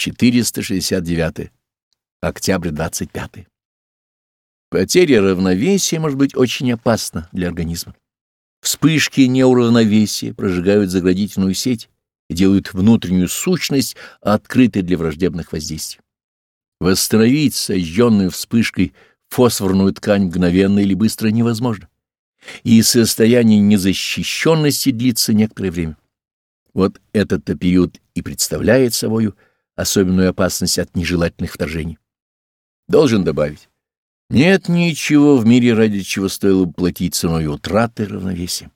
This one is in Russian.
469. Октябрь 25. Потеря равновесия может быть очень опасна для организма. Вспышки неуравновесия прожигают заградительную сеть и делают внутреннюю сущность открытой для враждебных воздействий. Восстановить сожженную вспышкой фосфорную ткань мгновенно или быстро невозможно, и состояние незащищенности длится некоторое время. Вот этот-то период и представляет собою особенную опасность от нежелательных вторжений. Должен добавить, нет ничего в мире, ради чего стоило бы платить ценой утраты равновесия.